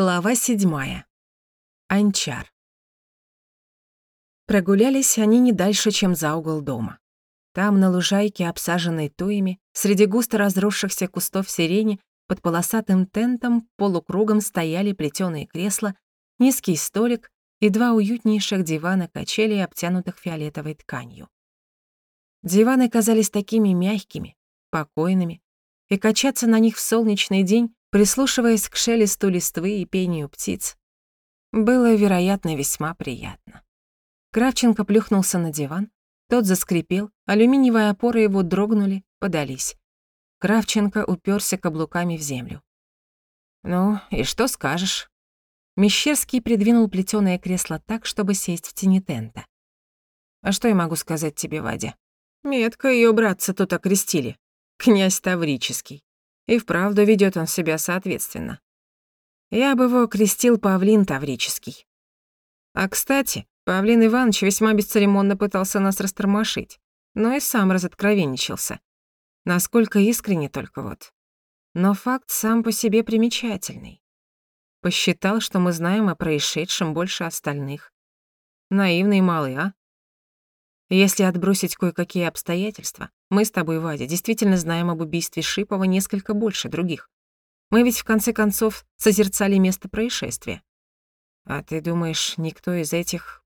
Глава седьмая. Анчар. Прогулялись они не дальше, чем за угол дома. Там, на лужайке, обсаженной туями, среди густо разросшихся кустов сирени, под полосатым тентом полукругом стояли плетёные кресла, низкий столик и два уютнейших дивана качели, обтянутых фиолетовой тканью. Диваны казались такими мягкими, покойными, и качаться на них в солнечный день прислушиваясь к шелесту листвы и пению птиц. Было, вероятно, весьма приятно. Кравченко плюхнулся на диван, тот заскрипел, алюминиевые опоры его дрогнули, подались. Кравченко уперся каблуками в землю. «Ну, и что скажешь?» Мещерский придвинул плетёное кресло так, чтобы сесть в тени тента. «А что я могу сказать тебе, Вадя? Метко её братца тут окрестили. Князь Таврический. И вправду ведет он себя соответственно. Я бы его крестил Павлин Таврический. А, кстати, Павлин Иванович весьма бесцеремонно пытался нас растормошить, но и сам разоткровенничался. Насколько искренне только вот. Но факт сам по себе примечательный. Посчитал, что мы знаем о происшедшем больше остальных. Наивный малый, а? Если отбросить кое-какие обстоятельства, мы с тобой, Вадя, действительно знаем об убийстве Шипова несколько больше других. Мы ведь в конце концов созерцали место происшествия. А ты думаешь, никто из этих...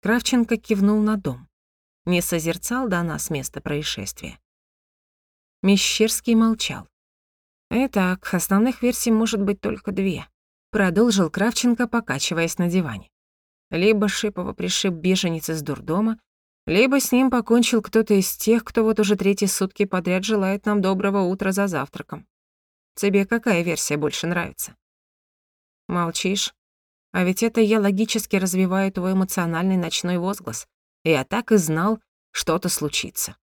Кравченко кивнул на дом. Не созерцал до нас место происшествия. Мещерский молчал. Итак, основных версий может быть только две. Продолжил Кравченко, покачиваясь на диване. Либо Шипова пришиб беженец из дурдома, либо с ним покончил кто-то из тех, кто вот уже третьи сутки подряд желает нам доброго утра за завтраком. Тебе какая версия больше нравится? Молчишь? А ведь это я логически развиваю твой эмоциональный ночной возглас. Я так и знал, что-то случится.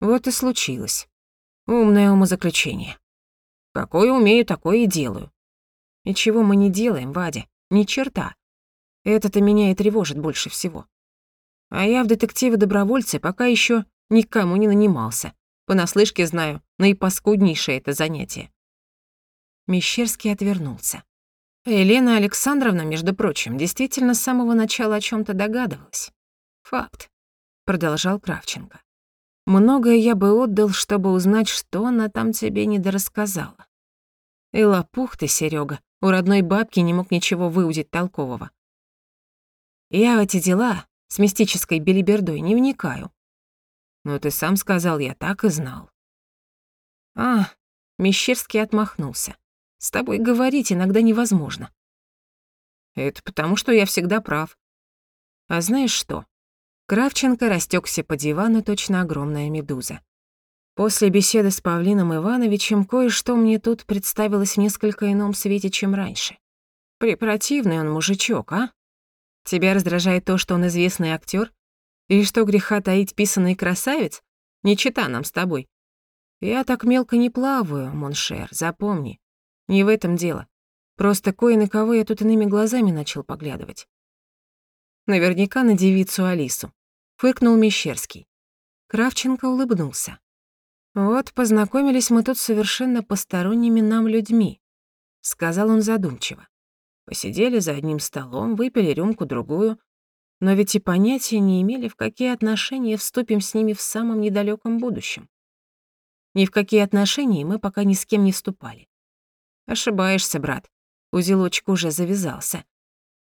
Вот и случилось. Умное умозаключение. Какое умею, такое и делаю. И чего мы не делаем, Вадя? Ни черта. Это-то меня и тревожит больше всего. А я в детективы-добровольцы пока еще никому не нанимался. Понаслышке знаю, наипаскуднейшее это занятие. Мещерский отвернулся. Елена Александровна, между прочим, действительно с самого начала о чем то догадывалась. Факт, продолжал Кравченко. Многое я бы отдал, чтобы узнать, что она там тебе недорассказала. И лопух ты, Серега, у родной бабки не мог ничего выудить толкового. Я в эти дела с мистической белибердой не вникаю. Но ты сам сказал, я так и знал. А, Мещерский отмахнулся. С тобой говорить иногда невозможно. Это потому, что я всегда прав. А знаешь что? Кравченко растекся по дивану точно огромная медуза. После беседы с Павлином Ивановичем кое-что мне тут представилось в несколько ином свете, чем раньше. Препротивный он мужичок, а? Тебя раздражает то, что он известный актер? И что греха таить писаный красавец? Не чета нам с тобой. Я так мелко не плаваю, mon cher, запомни. Не в этом дело. Просто кое на кого я тут иными глазами начал поглядывать. Наверняка на девицу Алису. Фыркнул Мещерский. Кравченко улыбнулся. «Вот, познакомились мы тут совершенно посторонними нам людьми», — сказал он задумчиво. Посидели за одним столом, выпили рюмку-другую, но ведь и понятия не имели, в какие отношения вступим с ними в самом недалеком будущем. Ни в какие отношения мы пока ни с кем не вступали. Ошибаешься, брат. Узелочек уже завязался.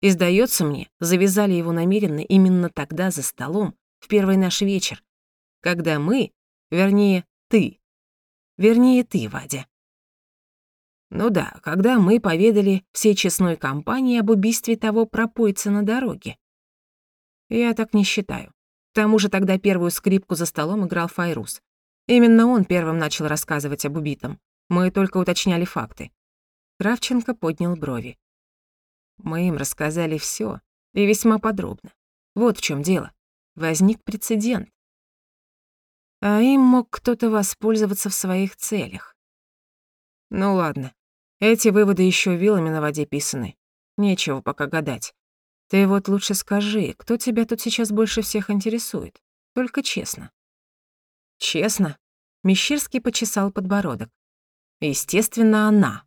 И, сдается мне, завязали его намеренно именно тогда за столом, в первый наш вечер, когда мы, вернее, ты, вернее, ты, Вадя, ну да, когда мы поведали всей честной компании об убийстве того пропойца на дороге. Я так не считаю. К тому же тогда первую скрипку за столом играл Файрус. Именно он первым начал рассказывать об убитом. Мы только уточняли факты. Кравченко поднял брови. Мы им рассказали всё и весьма подробно. Вот в чём дело. Возник прецедент. А им мог кто-то воспользоваться в своих целях. Ну ладно, эти выводы еще вилами на воде писаны. Нечего пока гадать. Ты вот лучше скажи, кто тебя тут сейчас больше всех интересует? Только честно. Честно? Мещерский почесал подбородок. Естественно, она.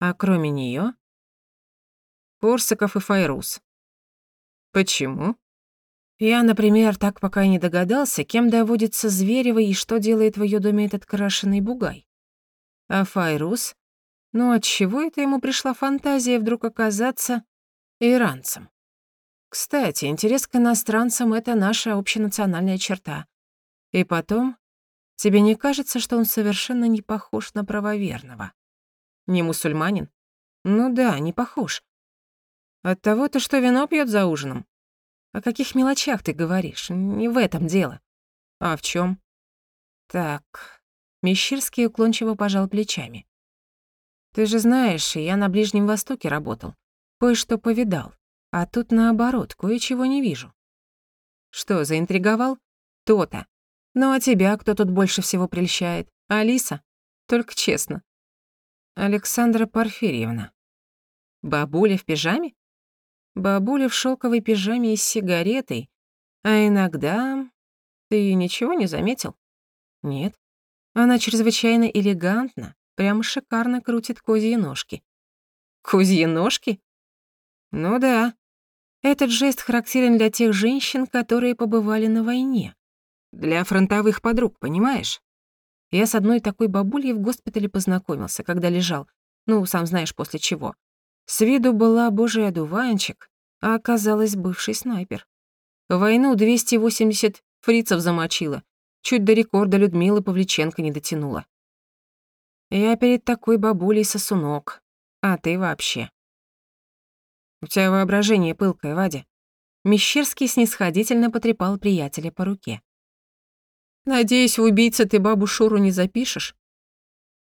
А кроме нее? Корсаков и Файрус. Почему? Я, например, так пока и не догадался, кем доводится Зверева и что делает в ее доме этот крашеный бугай. А Файрус? Ну, отчего это ему пришла фантазия вдруг оказаться иранцем? Кстати, интерес к иностранцам — это наша общенациональная черта. И потом, тебе не кажется, что он совершенно не похож на правоверного? Не мусульманин? Ну да, не похож. От того-то, что вино пьет за ужином. О каких мелочах ты говоришь? Не в этом дело. А в чем? Так. Мещерский уклончиво пожал плечами. Ты же знаешь, я на Ближнем Востоке работал. Кое-что повидал. А тут наоборот, кое-чего не вижу. Что, заинтриговал? То-то. Ну а тебя кто тут больше всего прельщает? Алиса? Только честно. Александра Порфирьевна. Бабуля в пижаме? Бабуля в шелковой пижаме и с сигаретой. А иногда... Ты ничего не заметил? Нет. Она чрезвычайно элегантна, прямо шикарно крутит козьи ножки. Козьи ножки? Ну да. Этот жест характерен для тех женщин, которые побывали на войне. Для фронтовых подруг, понимаешь? Я с одной такой бабулей в госпитале познакомился, когда лежал. Ну, сам знаешь, после чего. С виду была божий одуванчик, а оказалась бывший снайпер. В войну 280 фрицев замочила. Чуть до рекорда Людмилы Павличенко не дотянула. Я перед такой бабулей сосунок. А ты вообще. У тебя воображение пылкое, Вадя. Мещерский снисходительно потрепал приятеля по руке. Надеюсь, в убийце ты бабу Шуру не запишешь?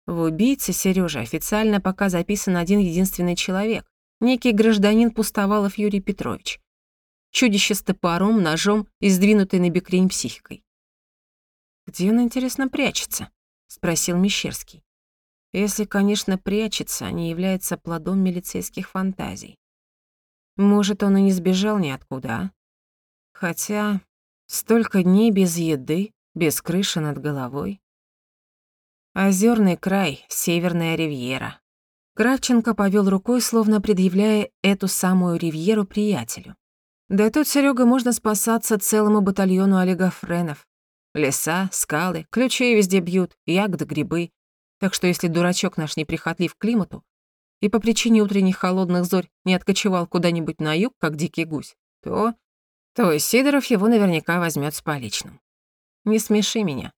В убийце, Сережа, официально пока записан один единственный человек. Некий гражданин Пустовалов Юрий Петрович. Чудище с топором, ножом и сдвинутой на бекрень психикой. «Где он, интересно, прячется?» — спросил Мещерский. «Если, конечно, прячется, а не является плодом милицейских фантазий. Может, он и не сбежал ниоткуда, а? Хотя столько дней без еды, без крыши над головой. Озерный край, северная ривьера. Кравченко повел рукой, словно предъявляя эту самую ривьеру приятелю. Да тут, Серега, можно спасаться целому батальону олигофренов. Леса, скалы, ключи везде бьют, ягоды, грибы. Так что если дурачок наш неприхотлив к климату и по причине утренних холодных зорь не откочевал куда-нибудь на юг, как дикий гусь, то... то Сидоров его наверняка возьмет с поличным. Не смеши меня.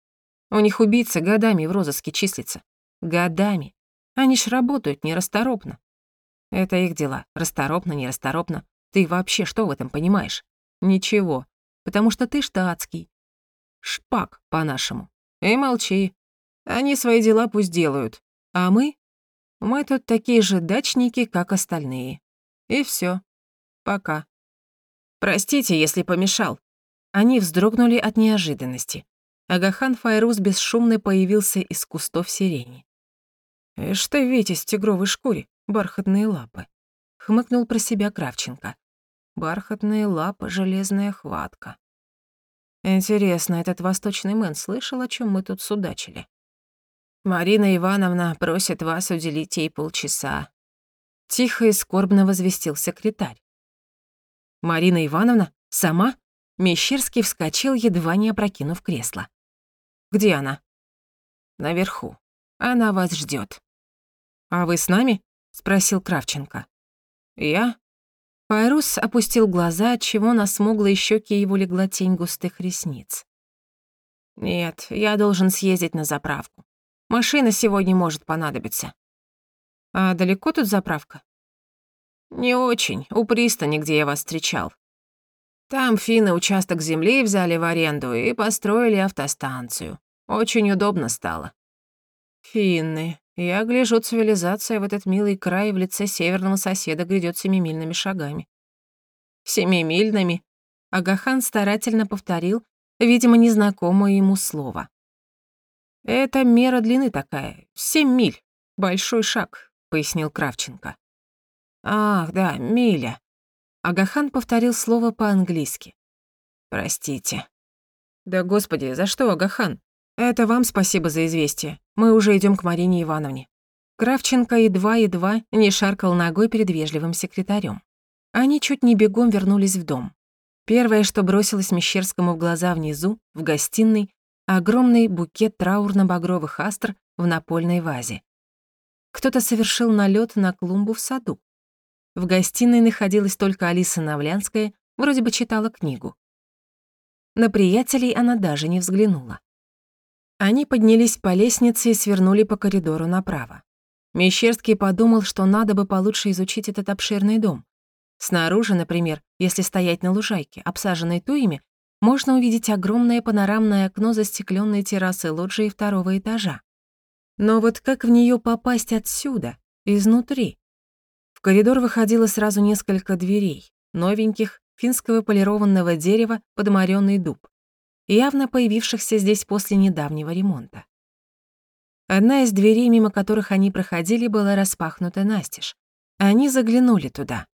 У них убийцы годами в розыске числится. Годами. Они ж работают нерасторопно. Это их дела. Расторопно, нерасторопно. Ты вообще что в этом понимаешь? Ничего. Потому что ты штатский. Шпак, по-нашему. И молчи. Они свои дела пусть делают. А мы? Мы тут такие же дачники, как остальные. И все. Пока. Простите, если помешал. Они вздрогнули от неожиданности. Агахан Файрус бесшумно появился из кустов сирени. «Эш ты, Витязь в тигровой шкуре, бархатные лапы», — хмыкнул про себя Кравченко. «Бархатные лапы, железная хватка». Интересно, этот восточный мэн слышал, о чем мы тут судачили? «Марина Ивановна просит вас уделить ей полчаса». Тихо и скорбно возвестил секретарь. «Марина Ивановна? Сама?» Мещерский вскочил, едва не опрокинув кресло. «Где она?» «Наверху. Она вас ждет. «А вы с нами?» — спросил Кравченко. «Я?» Пайрус опустил глаза, отчего на смуглые щеки его легла тень густых ресниц. «Нет, я должен съездить на заправку. Машина сегодня может понадобиться». «А далеко тут заправка?» «Не очень. У пристани, где я вас встречал. Там финны участок земли взяли в аренду и построили автостанцию. Очень удобно стало. Финны. Я гляжу, цивилизация в этот милый край в лице северного соседа грядет семимильными шагами. Семимильными? Агахан старательно повторил, видимо, незнакомое ему слово. Это мера длины такая, семь миль. Большой шаг, пояснил Кравченко. Ах, да, миля. Агахан повторил слово по-английски. «Простите». «Да господи, за что, Агахан? Это вам спасибо за известие. Мы уже идем к Марине Ивановне». Кравченко едва-едва не шаркал ногой перед вежливым секретарем. Они чуть не бегом вернулись в дом. Первое, что бросилось Мещерскому в глаза внизу, в гостиной, огромный букет траурно-багровых астр в напольной вазе. Кто-то совершил налет на клумбу в саду. В гостиной находилась только Алиса Навлянская, вроде бы читала книгу. На приятелей она даже не взглянула. Они поднялись по лестнице и свернули по коридору направо. Мещерский подумал, что надо бы получше изучить этот обширный дом. Снаружи, например, если стоять на лужайке, обсаженной туями, можно увидеть огромное панорамное окно застеклённой террасы лоджии второго этажа. Но вот как в неё попасть отсюда, изнутри? В коридор выходило сразу несколько дверей, новеньких, финского полированного дерева под дуб явно появившихся здесь после недавнего ремонта. Одна из дверей, мимо которых они проходили, была распахнута настежь. Они заглянули туда.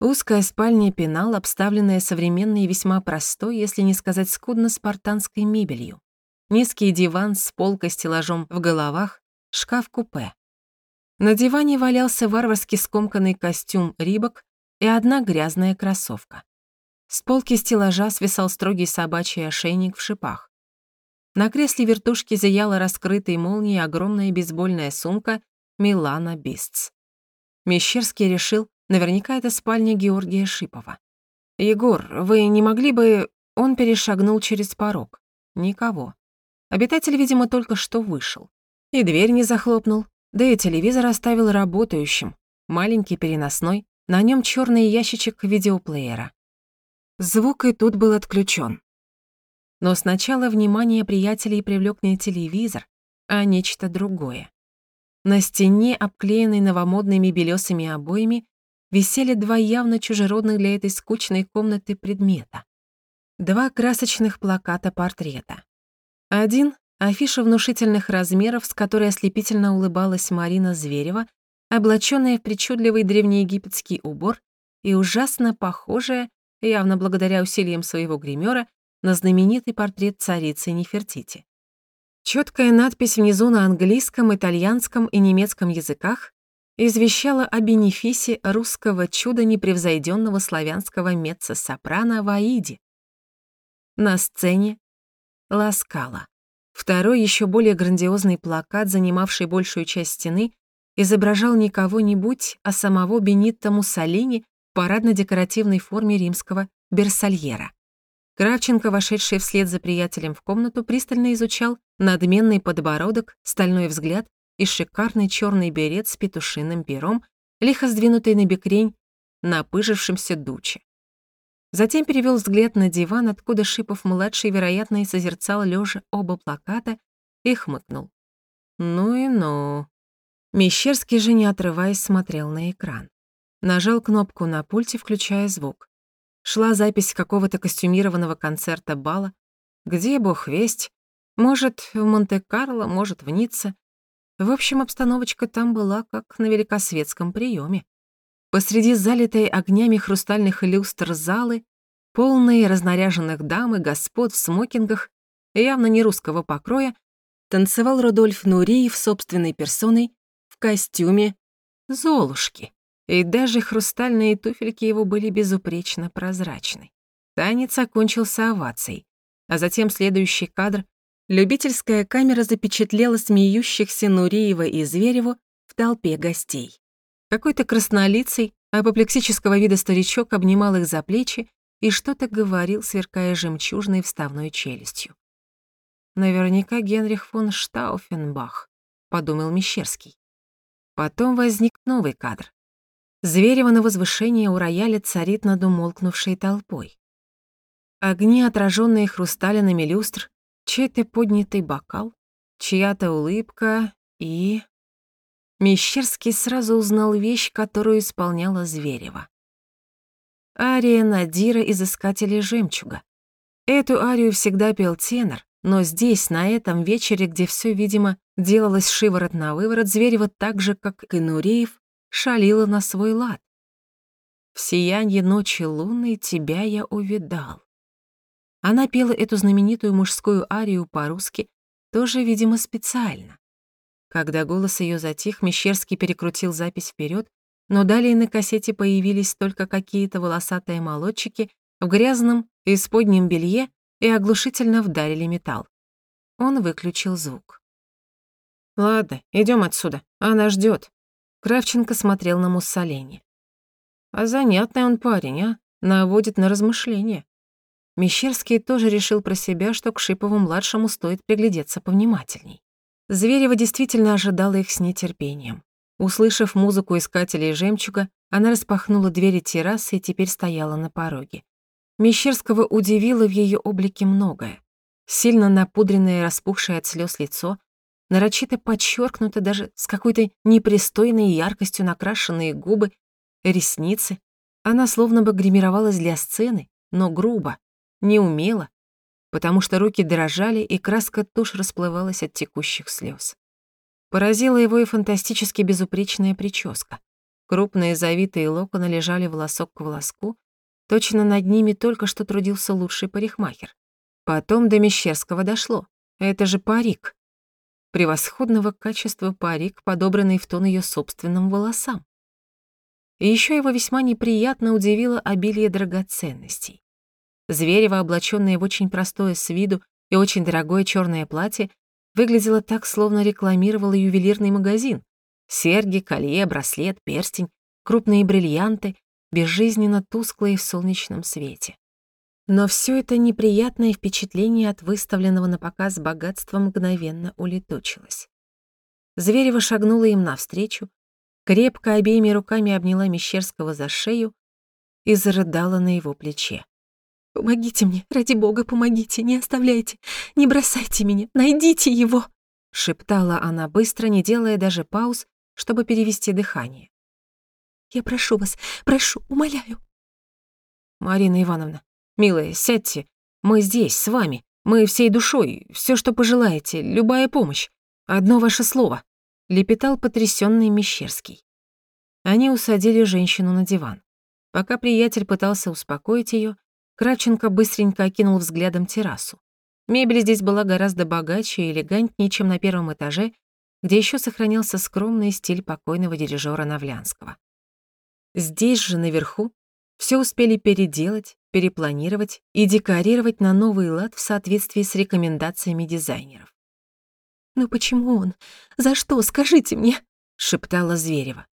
Узкая спальня-пенал, обставленная современной и весьма простой, если не сказать скудно-спартанской мебелью. Низкий диван с полкой-стеллажом в головах, шкаф-купе. На диване валялся варварски скомканный костюм рибок и одна грязная кроссовка. С полки стеллажа свисал строгий собачий ошейник в шипах. На кресле вертушки зияла раскрытой молнией огромная бейсбольная сумка «Милана Бистс». Мещерский решил, наверняка это спальня Георгия Шипова. «Егор, вы не могли бы...» Он перешагнул через порог. Никого. Обитатель, видимо, только что вышел. И дверь не захлопнул, да и телевизор оставил работающим. Маленький переносной, на нем черный ящичек видеоплеера. Звук и тут был отключен. Но сначала внимание приятелей привлек не телевизор, а нечто другое. На стене, обклеенной новомодными белесыми обоями, висели два явно чужеродных для этой скучной комнаты предмета. Два красочных плаката портрета. Один — афиша внушительных размеров, с которой ослепительно улыбалась Марина Зверева, облачённая в причудливый древнеегипетский убор и ужасно похожая явно благодаря усилиям своего гримера, на знаменитый портрет царицы Нефертити. Четкая надпись внизу на английском, итальянском и немецком языках извещала о бенефисе русского чуда непревзойденного славянского меццо-сопрано в Аиде. На сцене Ласкала. Второй, еще более грандиозный плакат, занимавший большую часть стены, изображал не кого-нибудь, а самого Бенитто Муссолини парадно-декоративной форме римского берсальера. Кравченко, вошедший вслед за приятелем в комнату, пристально изучал надменный подбородок, стальной взгляд и шикарный черный берет с петушиным пером, лихо сдвинутый на бекрень, напыжившимся дуче. Затем перевел взгляд на диван, откуда Шипов-младший, вероятно, и созерцал лежа оба плаката, и хмыкнул. «Ну и ну». Мещерский же, не отрываясь, смотрел на экран. Нажал кнопку на пульте, включая звук. Шла запись какого-то костюмированного концерта бала. Где бог весть? Может, в Монте-Карло, может, в Ницце. В общем, обстановочка там была как на великосветском приеме. Посреди залитой огнями хрустальных люстр залы, полные разнаряженных дам и господ в смокингах, явно не русского покроя, танцевал Рудольф Нуриев собственной персоной в костюме Золушки и даже хрустальные туфельки его были безупречно прозрачны. Танец окончился овацией, а затем следующий кадр любительская камера запечатлела смеющихся Нуриева и Звереву в толпе гостей. Какой-то краснолицый, апоплексического вида старичок обнимал их за плечи и что-то говорил, сверкая жемчужной вставной челюстью. «Наверняка Генрих фон Штауфенбах», — подумал Мещерский. Потом возник новый кадр. Зверево на возвышении у рояля царит над умолкнувшей толпой. Огни, отраженные хрусталинами люстр, чей-то поднятый бокал, чья-то улыбка и... Мещерский сразу узнал вещь, которую исполняла Зверева. Ария Надира из «Искателей жемчуга». Эту арию всегда пел тенор, но здесь, на этом вечере, где все, видимо, делалось шиворот на выворот, Зверева так же, как и Нуреев, шалила на свой лад. В сиянье ночи лунной тебя я увидал. Она пела эту знаменитую мужскую арию по-русски, тоже, видимо, специально. Когда голос ее затих, Мещерский перекрутил запись вперед, но далее на кассете появились только какие-то волосатые молодчики в грязном и исподнем белье и оглушительно вдарили металл. Он выключил звук. «Ладно, идем отсюда, она ждет. Кравченко смотрел на Муссолини. «А занятный он парень, а? Наводит на размышления». Мещерский тоже решил про себя, что к Шипову-младшему стоит приглядеться повнимательней. Зверева действительно ожидала их с нетерпением. Услышав музыку искателей жемчуга, она распахнула двери террасы и теперь стояла на пороге. Мещерского удивило в ее облике многое. Сильно напудренное и распухшее от слез лицо, нарочито подчеркнуто даже с какой-то непристойной яркостью накрашенные губы, ресницы. Она словно бы гримировалась для сцены, но грубо, неумело, потому что руки дрожали, и краска тушь расплывалась от текущих слез. Поразила его и фантастически безупречная прическа. Крупные завитые локоны лежали волосок к волоску, точно над ними только что трудился лучший парикмахер. Потом до Мещерского дошло. Это же парик. Превосходного качества парик, подобранный в тон ее собственным волосам. И еще его весьма неприятно удивило обилие драгоценностей. Зверева, облачённая в очень простое с виду и очень дорогое черное платье, выглядело так, словно рекламировала ювелирный магазин. Серьги, колье, браслет, перстень, крупные бриллианты, безжизненно тусклые в солнечном свете. Но все это неприятное впечатление от выставленного на показ богатства мгновенно улетучилось. Зверева шагнула им навстречу, крепко обеими руками обняла Мещерского за шею и зарыдала на его плече. «Помогите мне, ради бога, помогите, не оставляйте, не бросайте меня, найдите его!» шептала она быстро, не делая даже пауз, чтобы перевести дыхание. «Я прошу вас, прошу, умоляю!» «Марина Ивановна, милая, сядьте, мы здесь, с вами, мы всей душой, все, что пожелаете, любая помощь, одно ваше слово», лепетал потрясённый Мещерский. Они усадили женщину на диван. Пока приятель пытался успокоить её, Кравченко быстренько окинул взглядом террасу. Мебель здесь была гораздо богаче и элегантнее, чем на первом этаже, где еще сохранился скромный стиль покойного дирижера Навлянского. Здесь же, наверху, все успели переделать, перепланировать и декорировать на новый лад в соответствии с рекомендациями дизайнеров. «Ну почему он? За что? Скажите мне!» — шептала Зверева.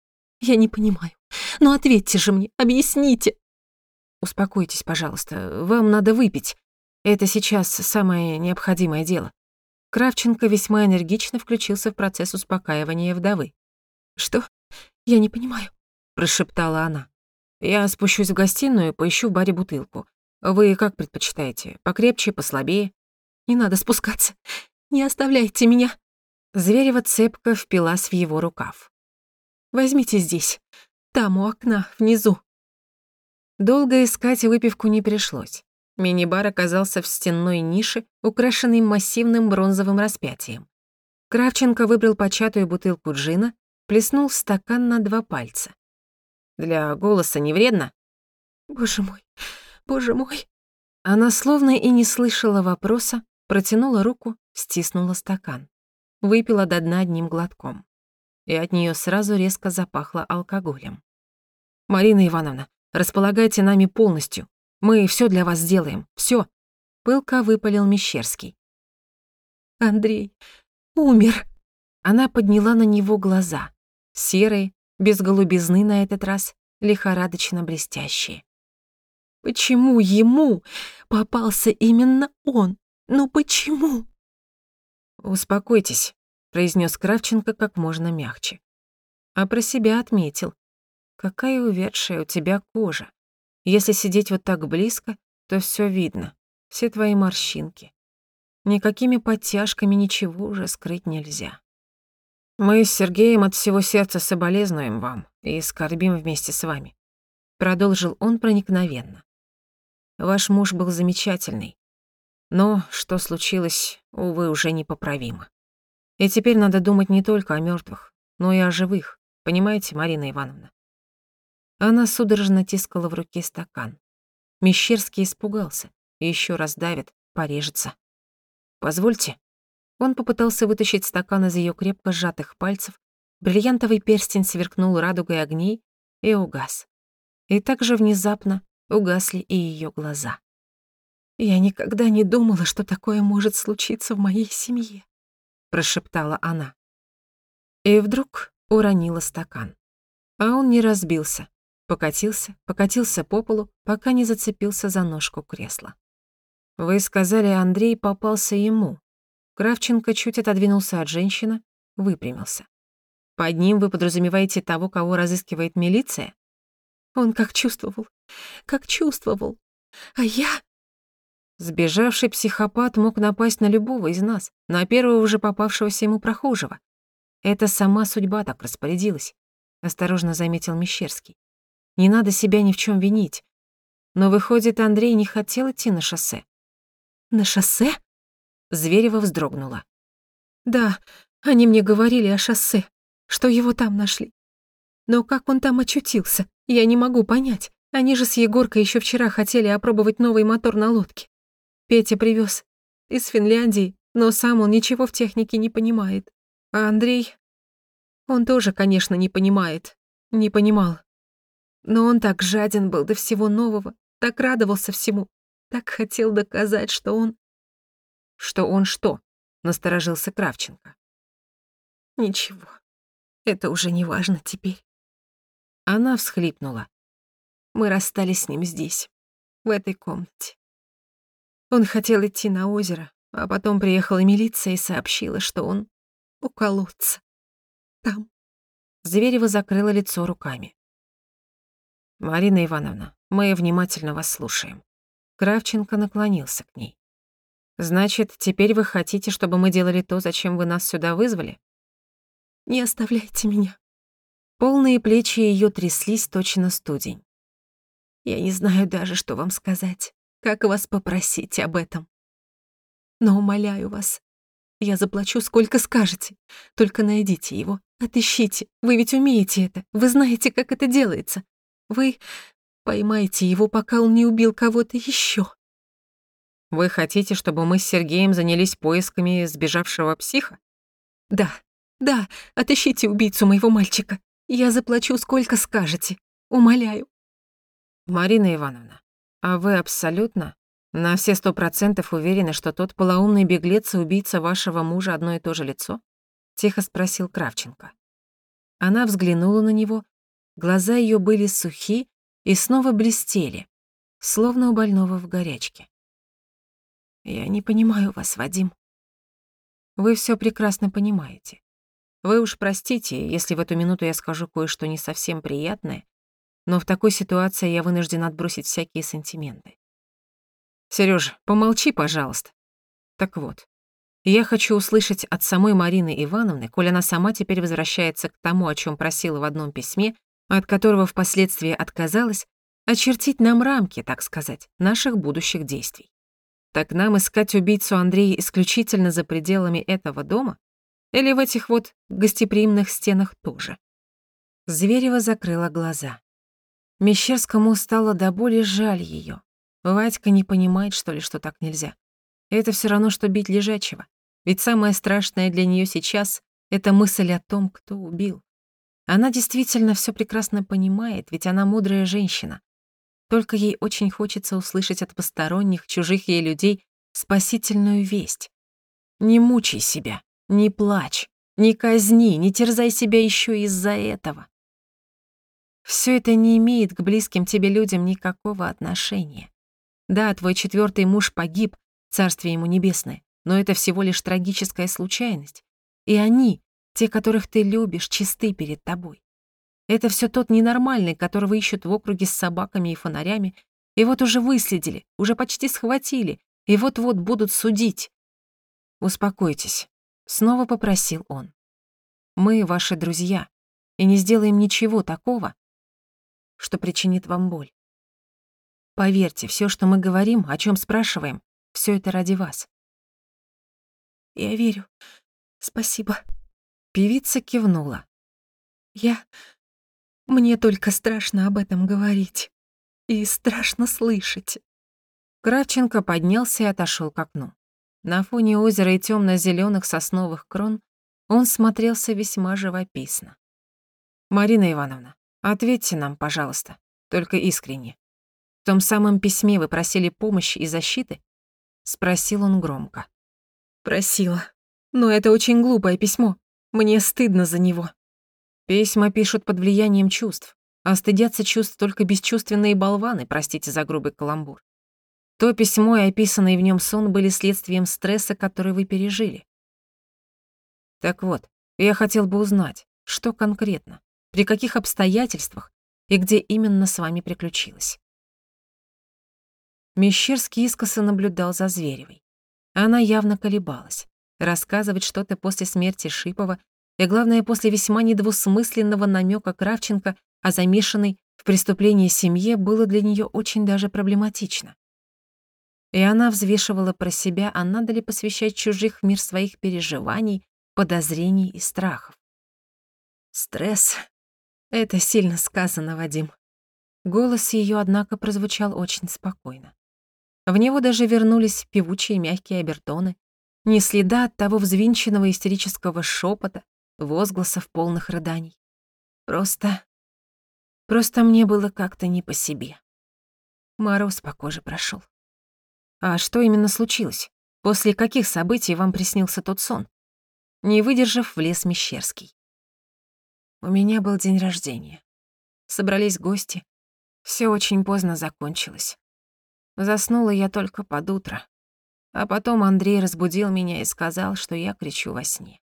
«Я не понимаю. Ну ответьте же мне, объясните!» Успокойтесь, пожалуйста, вам надо выпить. Это сейчас самое необходимое дело. Кравченко весьма энергично включился в процесс успокаивания вдовы. «Что? Я не понимаю», — прошептала она. «Я спущусь в гостиную, поищу в баре бутылку. Вы как предпочитаете? Покрепче, послабее?» «Не надо спускаться. Не оставляйте меня». Зверева цепко впилась в его рукав. «Возьмите здесь, там у окна, внизу». Долго искать выпивку не пришлось. Мини-бар оказался в стенной нише, украшенной массивным бронзовым распятием. Кравченко выбрал початую бутылку джина, плеснул в стакан на два пальца. «Для голоса не вредно?» «Боже мой, боже мой!» Она словно и не слышала вопроса, протянула руку, стиснула стакан. Выпила до дна одним глотком. И от нее сразу резко запахло алкоголем. «Марина Ивановна, Располагайте нами полностью. Мы все для вас сделаем. Все. Пылко выпалил Мещерский. Андрей умер. Она подняла на него глаза. Серые, без голубизны на этот раз, лихорадочно блестящие. Почему ему попался именно он? Ну почему? Успокойтесь, произнес Кравченко как можно мягче. А про себя отметил. Какая увядшая у тебя кожа. Если сидеть вот так близко, то все видно, все твои морщинки. Никакими подтяжками ничего уже скрыть нельзя. Мы с Сергеем от всего сердца соболезнуем вам и скорбим вместе с вами. Продолжил он проникновенно. Ваш муж был замечательный. Но что случилось, увы, уже непоправимо. И теперь надо думать не только о мертвых, но и о живых. Понимаете, Марина Ивановна? Она судорожно тискала в руке стакан. Мещерский испугался. Еще раз давит, порежется. «Позвольте». Он попытался вытащить стакан из ее крепко сжатых пальцев, бриллиантовый перстень сверкнул радугой огней и угас. И также внезапно угасли и ее глаза. «Я никогда не думала, что такое может случиться в моей семье», — прошептала она. И вдруг уронила стакан. А он не разбился, покатился, покатился по полу, пока не зацепился за ножку кресла. «Вы сказали, Андрей попался ему». Кравченко чуть отодвинулся от женщины, выпрямился. «Под ним вы подразумеваете того, кого разыскивает милиция?» Он как чувствовал, как чувствовал. А я... Сбежавший психопат мог напасть на любого из нас, на первого же попавшегося ему прохожего. Это сама судьба так распорядилась, осторожно заметил Мещерский. Не надо себя ни в чем винить. Но выходит, Андрей не хотел идти на шоссе. На шоссе? Зверева вздрогнула. Да, они мне говорили о шоссе, что его там нашли. Но как он там очутился, я не могу понять. Они же с Егоркой еще вчера хотели опробовать новый мотор на лодке. Петя привез из Финляндии, но сам он ничего в технике не понимает. А Андрей... Он тоже, конечно, не понимает. Не понимал. Но он так жаден был до всего нового, так радовался всему, так хотел доказать, что он... Что он что? Насторожился Кравченко. Ничего. Это уже не важно теперь. Она всхлипнула. Мы расстались с ним здесь, в этой комнате. Он хотел идти на озеро, а потом приехала милиция и сообщила, что он у колодца. Там. Зверева закрыла лицо руками. «Марина Ивановна, мы внимательно вас слушаем». Кравченко наклонился к ней. «Значит, теперь вы хотите, чтобы мы делали то, зачем вы нас сюда вызвали?» «Не оставляйте меня», Полные плечи ее тряслись точно студень. Я не знаю даже, что вам сказать, как вас попросить об этом. Но умоляю вас, я заплачу, сколько скажете. Только найдите его, отыщите. Вы ведь умеете это, вы знаете, как это делается. Вы поймайте его, пока он не убил кого-то еще. Вы хотите, чтобы мы с Сергеем занялись поисками сбежавшего психа? Да, да, отыщите убийцу моего мальчика. Я заплачу, сколько скажете. Умоляю. Марина Ивановна, а вы абсолютно на все сто процентов уверены, что тот полоумный беглец и убийца вашего мужа одно и то же лицо? Тихо спросил Кравченко. Она взглянула на него, глаза ее были сухи и снова блестели, словно у больного в горячке. «Я не понимаю вас, Вадим». «Вы все прекрасно понимаете. Вы уж простите, если в эту минуту я скажу кое-что не совсем приятное, но в такой ситуации я вынужден отбросить всякие сантименты. Серёж, помолчи, пожалуйста. Так вот, я хочу услышать от самой Марины Ивановны, коль она сама теперь возвращается к тому, о чем просила в одном письме, от которого впоследствии отказалась, очертить нам рамки, так сказать, наших будущих действий. Так нам искать убийцу Андрея исключительно за пределами этого дома? Или в этих вот гостеприимных стенах тоже. Зверева закрыла глаза. Мещерскому стало до боли жаль ее. Вадька не понимает, что ли, что так нельзя. Это все равно, что бить лежачего. Ведь самое страшное для нее сейчас — это мысль о том, кто убил. Она действительно все прекрасно понимает, ведь она мудрая женщина. Только ей очень хочется услышать от посторонних, чужих ей людей спасительную весть. Не мучай себя. Не плачь, не казни, не терзай себя еще из-за этого. Все это не имеет к близким тебе людям никакого отношения. Да, твой четвертый муж погиб, царствие ему небесное, но это всего лишь трагическая случайность. И они, те, которых ты любишь, чисты перед тобой. Это все тот ненормальный, которого ищут в округе с собаками и фонарями, и вот уже выследили, уже почти схватили, и вот-вот будут судить. Успокойтесь, Снова попросил он. «Мы ваши друзья, и не сделаем ничего такого, что причинит вам боль. Поверьте, все, что мы говорим, о чем спрашиваем, все это ради вас». «Я верю. Спасибо». Певица кивнула. «Я... Мне только страшно об этом говорить. И страшно слышать». Кравченко поднялся и отошел к окну. На фоне озера и темно зеленых сосновых крон он смотрелся весьма живописно. «Марина Ивановна, ответьте нам, пожалуйста, только искренне. В том самом письме вы просили помощи и защиты?» — спросил он громко. «Просила. Но это очень глупое письмо. Мне стыдно за него». Письма пишут под влиянием чувств, а стыдятся чувств только бесчувственные болваны, простите за грубый каламбур. То письмо и описанный в нем сон были следствием стресса, который вы пережили. Так вот, я хотел бы узнать, что конкретно, при каких обстоятельствах и где именно с вами приключилось. Мещерский искоса наблюдал за Зверевой. Она явно колебалась. Рассказывать что-то после смерти Шипова и, главное, после весьма недвусмысленного намека Кравченко о замешанной в преступлении семье было для нее очень даже проблематично. И она взвешивала про себя, а надо ли посвящать чужих в мир своих переживаний, подозрений и страхов. Стресс. Это сильно сказано, Вадим. Голос ее, однако, прозвучал очень спокойно. В него даже вернулись певучие мягкие обертоны, ни следа от того взвинченного истерического шепота, возгласов полных рыданий. Просто... Просто мне было как-то не по себе. Мороз по коже прошел. А что именно случилось? После каких событий вам приснился тот сон? Не выдержав, влез Мещерский. У меня был день рождения. Собрались гости. Все очень поздно закончилось. Заснула я только под утро. А потом Андрей разбудил меня и сказал, что я кричу во сне.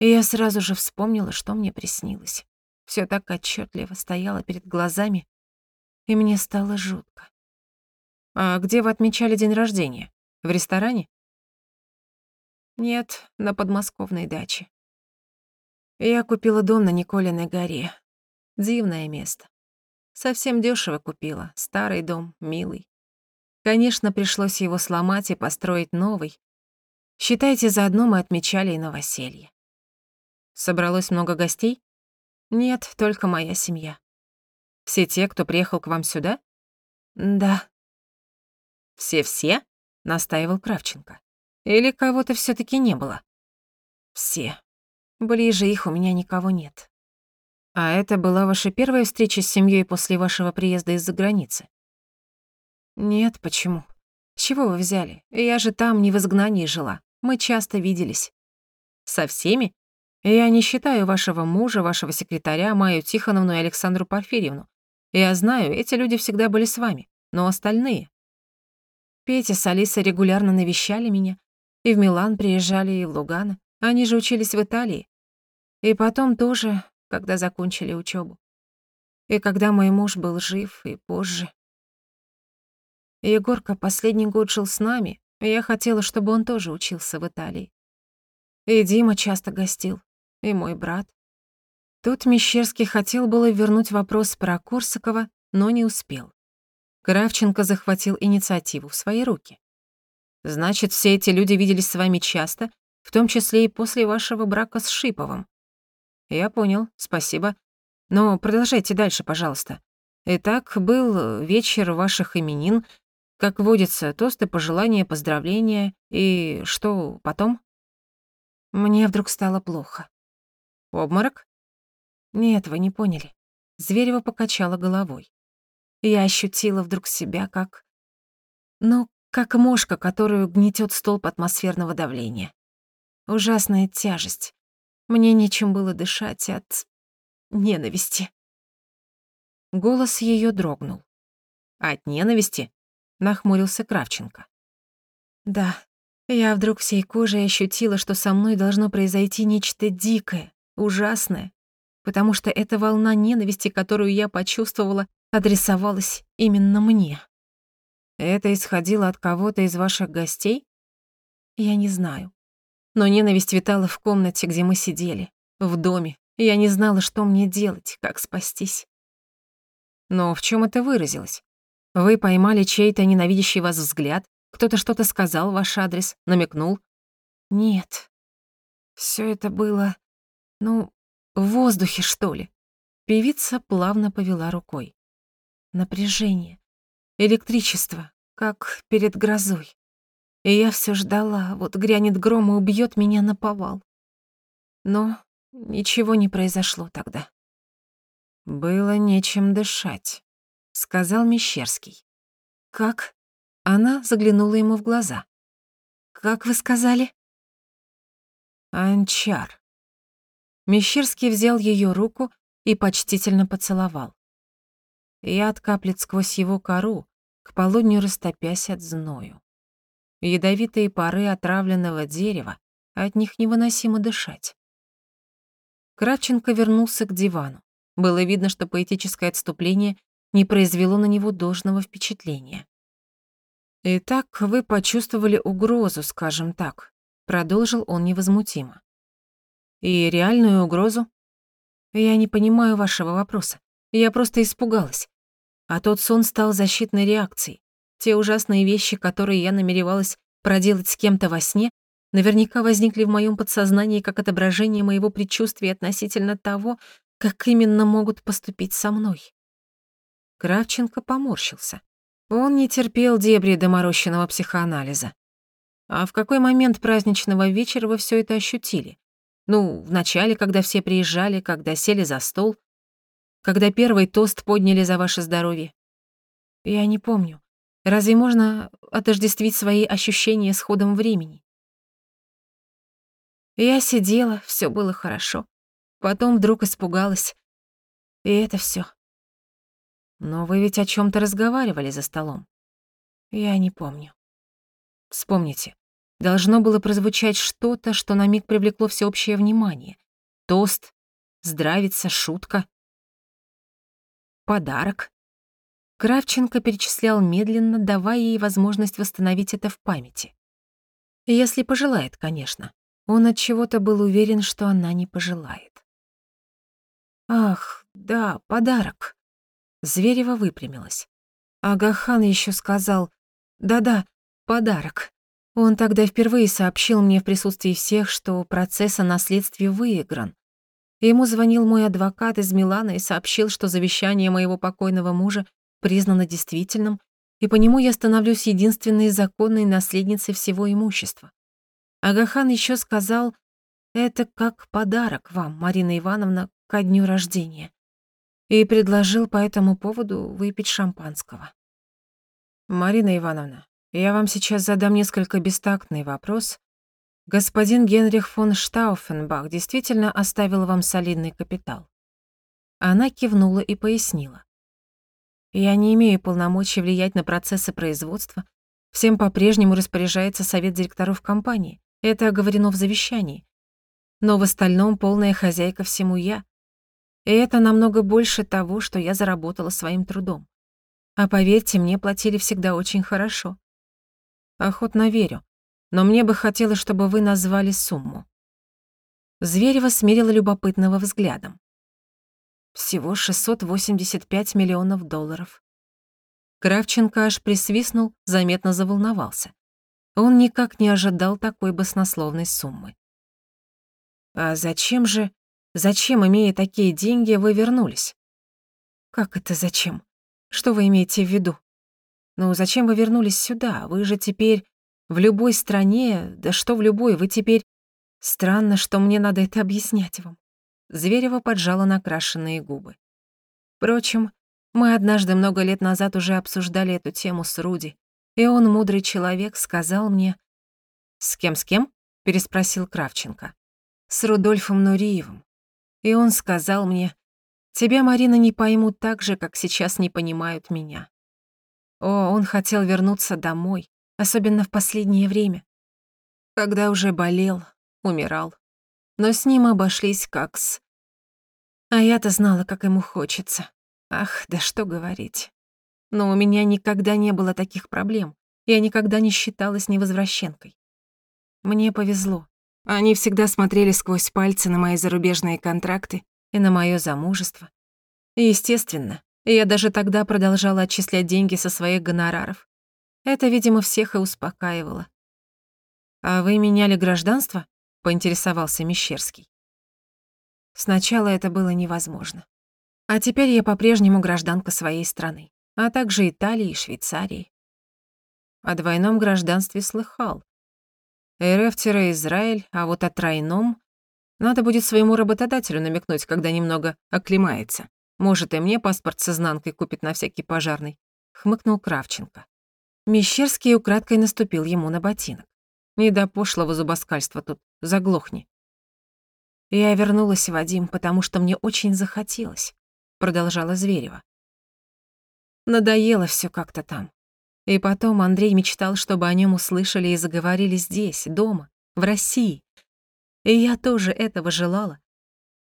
И я сразу же вспомнила, что мне приснилось. Все так отчетливо стояло перед глазами, и мне стало жутко. А где вы отмечали день рождения? В ресторане? Нет, на подмосковной даче. Я купила дом на Николиной горе. Дивное место. Совсем дешево купила. Старый дом, милый. Конечно, пришлось его сломать и построить новый. Считайте, заодно мы отмечали и новоселье. Собралось много гостей? Нет, только моя семья. Все те, кто приехал к вам сюда? Да. «Все-все?» — настаивал Кравченко. «Или кого-то все таки не было?» «Все. Ближе их у меня никого нет». «А это была ваша первая встреча с семьей после вашего приезда из-за границы?» «Нет, почему? С чего вы взяли? Я же там не в изгнании жила. Мы часто виделись». «Со всеми?» «Я не считаю вашего мужа, вашего секретаря, Майю Тихоновну и Александру Порфирьевну. Я знаю, эти люди всегда были с вами. Но остальные? Петя с Алисой регулярно навещали меня. И в Милан приезжали, и в Лугано. Они же учились в Италии. И потом тоже, когда закончили учебу. И когда мой муж был жив, и позже. Егорка последний год жил с нами, и я хотела, чтобы он тоже учился в Италии. И Дима часто гостил, и мой брат. Тут Мещерский хотел было вернуть вопрос про Корсакова, но не успел. Кравченко захватил инициативу в свои руки. Значит, все эти люди виделись с вами часто, в том числе и после вашего брака с Шиповым. Я понял, спасибо. Но продолжайте дальше, пожалуйста. Итак, был вечер ваших именин, как водится, тосты, пожелания, поздравления. И что потом? Мне вдруг стало плохо. Обморок? Нет, вы не поняли. Зверева покачала головой. Я ощутила вдруг себя как... Ну, как мошка, которую гнетет столб атмосферного давления. Ужасная тяжесть. Мне нечем было дышать от... ненависти. Голос ее дрогнул. «От ненависти?» — нахмурился Кравченко. «Да, я вдруг всей кожей ощутила, что со мной должно произойти нечто дикое, ужасное, потому что эта волна ненависти, которую я почувствовала, адресовалась именно мне. Это исходило от кого-то из ваших гостей? Я не знаю. Но ненависть витала в комнате, где мы сидели, в доме. Я не знала, что мне делать, как спастись. Но в чем это выразилось? Вы поймали чей-то ненавидящий вас взгляд? Кто-то что-то сказал ваш адрес, намекнул? Нет. Все это было, ну, в воздухе, что ли. Певица плавно повела рукой. Напряжение. Электричество, как перед грозой. И я все ждала, вот грянет гром и убьет меня на повал. Но ничего не произошло тогда. «Было нечем дышать», — сказал Мещерский. «Как?» Она заглянула ему в глаза. «Как вы сказали?» «Анчар». Мещерский взял ее руку и почтительно поцеловал. Яд каплет сквозь его кору, к полудню растопясь от зною. Ядовитые пары отравленного дерева, от них невыносимо дышать. Кравченко вернулся к дивану. Было видно, что поэтическое отступление не произвело на него должного впечатления. «Итак, вы почувствовали угрозу, скажем так», — продолжил он невозмутимо. «И реальную угрозу?» «Я не понимаю вашего вопроса. Я просто испугалась. А тот сон стал защитной реакцией. Те ужасные вещи, которые я намеревалась проделать с кем-то во сне, наверняка возникли в моем подсознании как отображение моего предчувствия относительно того, как именно могут поступить со мной». Кравченко поморщился. Он не терпел дебри доморощенного психоанализа. А в какой момент праздничного вечера вы все это ощутили? Ну, в начале, когда все приезжали, когда сели за стол, когда первый тост подняли за ваше здоровье? Я не помню. Разве можно отождествить свои ощущения с ходом времени? Я сидела, все было хорошо. Потом вдруг испугалась. И это все. Но вы ведь о чем то разговаривали за столом. Я не помню. Вспомните, должно было прозвучать что-то, что на миг привлекло всеобщее внимание. Тост, здравица, шутка. Подарок. Кравченко перечислял медленно, давая ей возможность восстановить это в памяти. Если пожелает, конечно. Он от чего-то был уверен, что она не пожелает. Ах, да, подарок. Зверева выпрямилась. Агахан еще сказал «Да-да, подарок». Он тогда впервые сообщил мне в присутствии всех, что процесс о наследстве выигран. Ему звонил мой адвокат из Милана и сообщил, что завещание моего покойного мужа признано действительным, и по нему я становлюсь единственной законной наследницей всего имущества. Агахан еще сказал, это как подарок вам, Марина Ивановна, ко дню рождения и предложил по этому поводу выпить шампанского. «Марина Ивановна, я вам сейчас задам несколько бестактный вопрос. Господин Генрих фон Штауфенбах действительно оставил вам солидный капитал?» Она кивнула и пояснила. «Я не имею полномочий влиять на процессы производства. Всем по-прежнему распоряжается совет директоров компании. Это оговорено в завещании. Но в остальном полная хозяйка всему я. И это намного больше того, что я заработала своим трудом. А поверьте, мне платили всегда очень хорошо. Охотно верю, но мне бы хотелось, чтобы вы назвали сумму. Зверева смерила любопытного взглядом. Всего 685 миллионов долларов. Кравченко аж присвистнул, заметно заволновался. Он никак не ожидал такой баснословной суммы. «А зачем же...» Зачем, имея такие деньги, вы вернулись? Как это зачем? Что вы имеете в виду? Ну, зачем вы вернулись сюда? Вы же теперь в любой стране, да что в любой, вы теперь... Странно, что мне надо это объяснять вам. Зверева поджала накрашенные губы. Впрочем, мы однажды много лет назад уже обсуждали эту тему с Руди, и он, мудрый человек, сказал мне... «С кем-с кем?» — переспросил Кравченко. «С Рудольфом Нуриевым. И он сказал мне, «Тебя, Марина, не поймут так же, как сейчас не понимают меня». О, он хотел вернуться домой, особенно в последнее время, когда уже болел, умирал. Но с ним обошлись как с... А я-то знала, как ему хочется. Ах, да что говорить. Но у меня никогда не было таких проблем. Я никогда не считалась невозвращенкой. Мне повезло. Они всегда смотрели сквозь пальцы на мои зарубежные контракты и на моё замужество. Естественно, я даже тогда продолжала отчислять деньги со своих гонораров. Это, видимо, всех и успокаивало. «А вы меняли гражданство?» — поинтересовался Мещерский. Сначала это было невозможно. А теперь я по-прежнему гражданка своей страны, а также Италии и Швейцарии. О двойном гражданстве слыхал. РФ-Израиль, а вот о тройном... Надо будет своему работодателю намекнуть, когда немного оклемается. Может, и мне паспорт с изнанкой купит на всякий пожарный. Хмыкнул Кравченко. Мещерский украдкой наступил ему на ботинок. Не до пошлого зубоскальства тут, заглохни. Я вернулась, Вадим, потому что мне очень захотелось, продолжала Зверева. Надоело все как-то там. И потом Андрей мечтал, чтобы о нем услышали и заговорили здесь, дома, в России. И я тоже этого желала.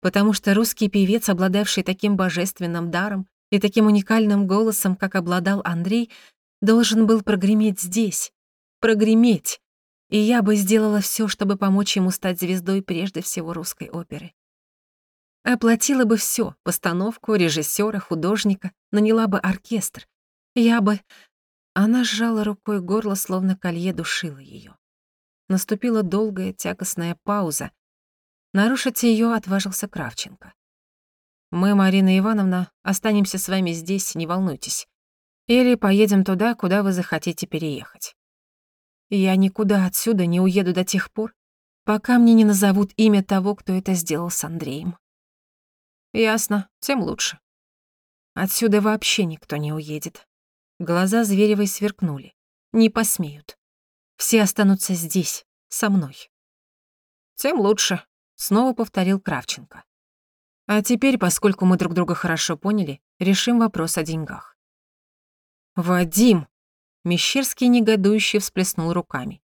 Потому что русский певец, обладавший таким божественным даром и таким уникальным голосом, как обладал Андрей, должен был прогреметь здесь. Прогреметь. И я бы сделала все, чтобы помочь ему стать звездой прежде всего русской оперы. Оплатила бы все: постановку, режиссера, художника, наняла бы оркестр. Я бы... Она сжала рукой горло, словно колье душило ее. Наступила долгая тягостная пауза. Нарушить ее отважился Кравченко. «Мы, Марина Ивановна, останемся с вами здесь, не волнуйтесь. Или поедем туда, куда вы захотите переехать. Я никуда отсюда не уеду до тех пор, пока мне не назовут имя того, кто это сделал с Андреем. Ясно, тем лучше. Отсюда вообще никто не уедет. Глаза Зверевой сверкнули. Не посмеют. Все останутся здесь, со мной. Тем лучше, снова повторил Кравченко. А теперь, поскольку мы друг друга хорошо поняли, решим вопрос о деньгах. Вадим, Мещерский негодующе всплеснул руками.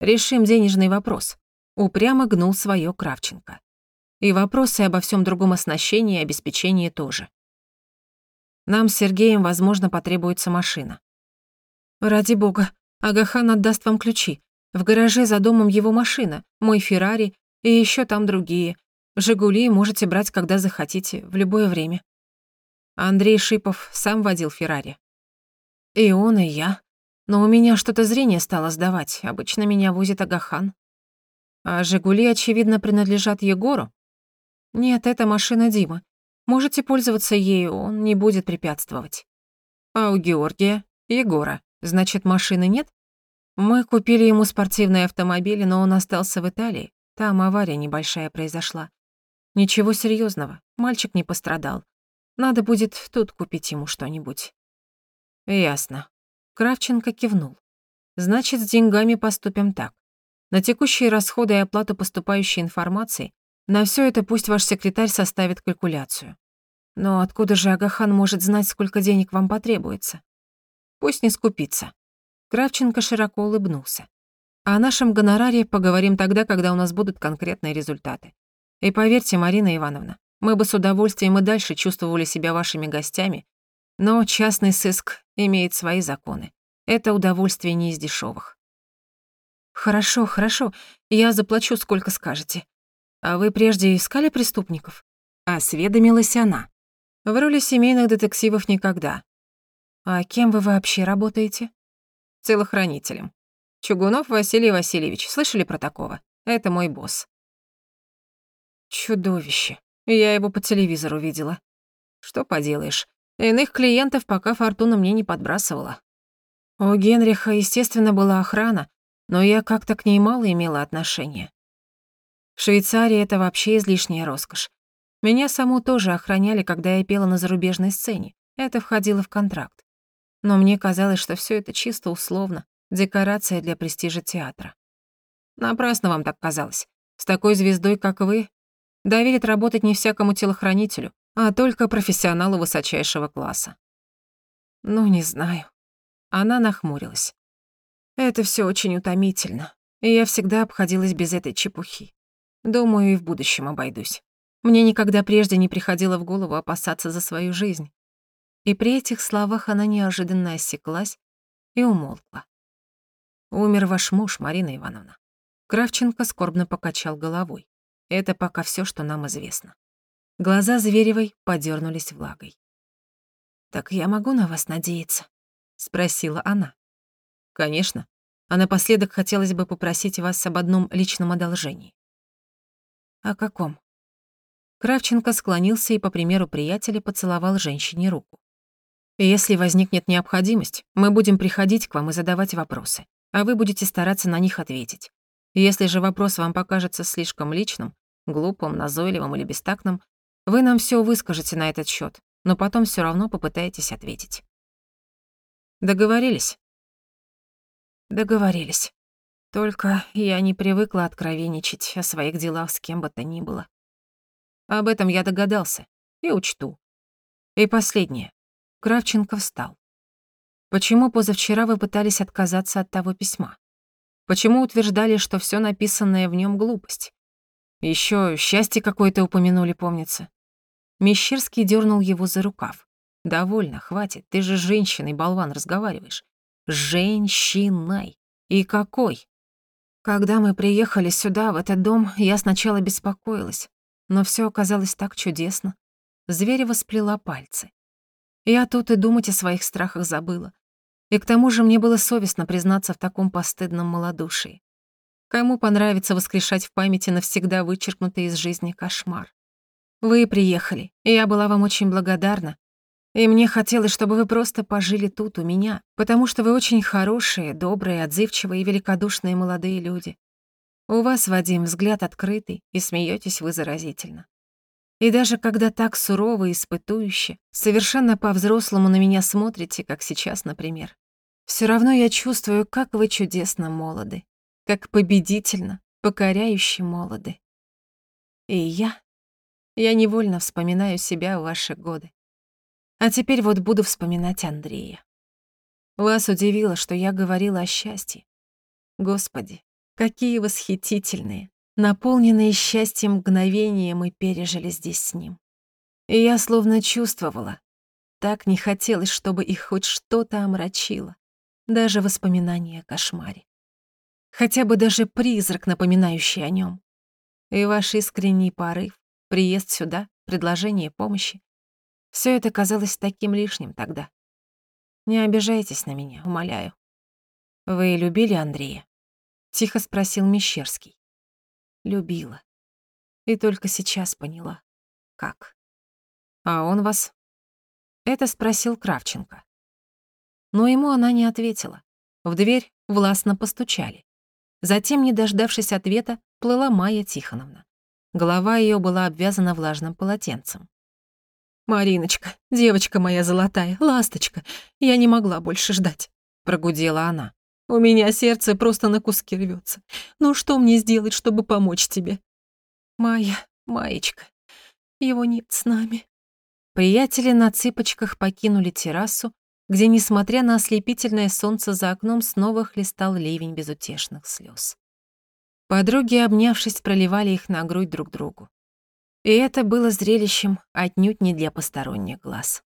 Решим денежный вопрос. Упрямо гнул свое Кравченко. И вопросы обо всем другом оснащении и обеспечении тоже. Нам с Сергеем, возможно, потребуется машина. Ради бога, Агахан отдаст вам ключи. В гараже за домом его машина, мой Феррари и еще там другие. «Жигули» можете брать, когда захотите, в любое время. Андрей Шипов сам водил Феррари. И он, и я. Но у меня что-то зрение стало сдавать. Обычно меня возит Агахан. А «Жигули», очевидно, принадлежат Егору? Нет, это машина Дима. Можете пользоваться ею, он не будет препятствовать. А у Георгия? Егора. Значит, машины нет? Мы купили ему спортивный автомобиль, но он остался в Италии. Там авария небольшая произошла. Ничего серьезного, мальчик не пострадал. Надо будет тут купить ему что-нибудь. Ясно. Кравченко кивнул. Значит, с деньгами поступим так. На текущие расходы и оплату поступающей информации на все это пусть ваш секретарь составит калькуляцию. Но откуда же Агахан может знать, сколько денег вам потребуется? Пусть не скупится. Кравченко широко улыбнулся. А о нашем гонораре поговорим тогда, когда у нас будут конкретные результаты. И поверьте, Марина Ивановна, мы бы с удовольствием и дальше чувствовали себя вашими гостями, но частный сыск имеет свои законы. Это удовольствие не из дешевых. Хорошо, хорошо, я заплачу, сколько скажете. «А вы прежде искали преступников?» Осведомилась она. «В роли семейных детективов никогда». «А кем вы вообще работаете?» «Целохранителем. Чугунов Василий Васильевич. Слышали про такого? Это мой босс». «Чудовище. Я его по телевизору видела. Что поделаешь, иных клиентов пока фортуна мне не подбрасывала. У Генриха, естественно, была охрана, но я как-то к ней мало имела отношения. В Швейцарии это вообще излишняя роскошь. Меня саму тоже охраняли, когда я пела на зарубежной сцене. Это входило в контракт. Но мне казалось, что все это чисто условно, декорация для престижа театра. Напрасно вам так казалось. С такой звездой, как вы, доверят работать не всякому телохранителю, а только профессионалу высочайшего класса. Ну, не знаю. Она нахмурилась. Это все очень утомительно, и я всегда обходилась без этой чепухи. Думаю, и в будущем обойдусь. Мне никогда прежде не приходило в голову опасаться за свою жизнь. И при этих словах она неожиданно осеклась и умолкла. «Умер ваш муж, Марина Ивановна». Кравченко скорбно покачал головой. Это пока все, что нам известно. Глаза Зверевой подернулись влагой. «Так я могу на вас надеяться?» — спросила она. «Конечно. А напоследок хотелось бы попросить вас об одном личном одолжении. «О каком?» Кравченко склонился и, по примеру приятеля, поцеловал женщине руку. Если возникнет необходимость, мы будем приходить к вам и задавать вопросы, а вы будете стараться на них ответить. Если же вопрос вам покажется слишком личным, глупым, назойливым или бестактным, вы нам все выскажете на этот счет, но потом все равно попытаетесь ответить. Договорились? Договорились. Только я не привыкла откровенничать о своих делах с кем бы то ни было. Об этом я догадался и учту. И последнее. Кравченко встал. Почему позавчера вы пытались отказаться от того письма? Почему утверждали, что все написанное в нем глупость? Еще счастье какое-то упомянули, помнится. Мещерский дернул его за рукав. «Довольно, хватит, ты же с женщиной, болван, разговариваешь. Женщиной. И какой? Когда мы приехали сюда, в этот дом, я сначала беспокоилась, но все оказалось так чудесно. Зверева сплела пальцы. Я тут и думать о своих страхах забыла. И к тому же мне было совестно признаться в таком постыдном малодушии. Кому понравится воскрешать в памяти навсегда вычеркнутый из жизни кошмар? Вы приехали, и я была вам очень благодарна. И мне хотелось, чтобы вы просто пожили тут у меня, потому что вы очень хорошие, добрые, отзывчивые и великодушные молодые люди. У вас, Вадим, взгляд открытый, и смеетесь вы заразительно. И даже когда так сурово и испытующе, совершенно по-взрослому на меня смотрите, как сейчас, например, все равно я чувствую, как вы чудесно молоды, как победительно, покоряюще молоды. И я, я невольно вспоминаю себя в ваши годы. А теперь вот буду вспоминать Андрея. Вас удивило, что я говорила о счастье. Господи, какие восхитительные, наполненные счастьем мгновения мы пережили здесь с ним. И я словно чувствовала, так не хотелось, чтобы их хоть что-то омрачило, даже воспоминания о кошмаре. Хотя бы даже призрак, напоминающий о нем. И ваш искренний порыв, приезд сюда, предложение помощи. Все это казалось таким лишним тогда. Не обижайтесь на меня, умоляю. Вы любили Андрея? Тихо спросил Мещерский. Любила. И только сейчас поняла. Как? А он вас? Это спросил Кравченко. Но ему она не ответила. В дверь властно постучали. Затем, не дождавшись ответа, плыла Майя Тихоновна. Голова ее была обвязана влажным полотенцем. «Мариночка, девочка моя золотая, ласточка, я не могла больше ждать», — прогудела она. У меня сердце просто на куски рвется. Ну что мне сделать, чтобы помочь тебе? Майя, Маечка, его нет с нами. Приятели на цыпочках покинули террасу, где, несмотря на ослепительное солнце за окном, снова хлестал ливень безутешных слез. Подруги, обнявшись, проливали их на грудь друг другу. И это было зрелищем отнюдь не для посторонних глаз.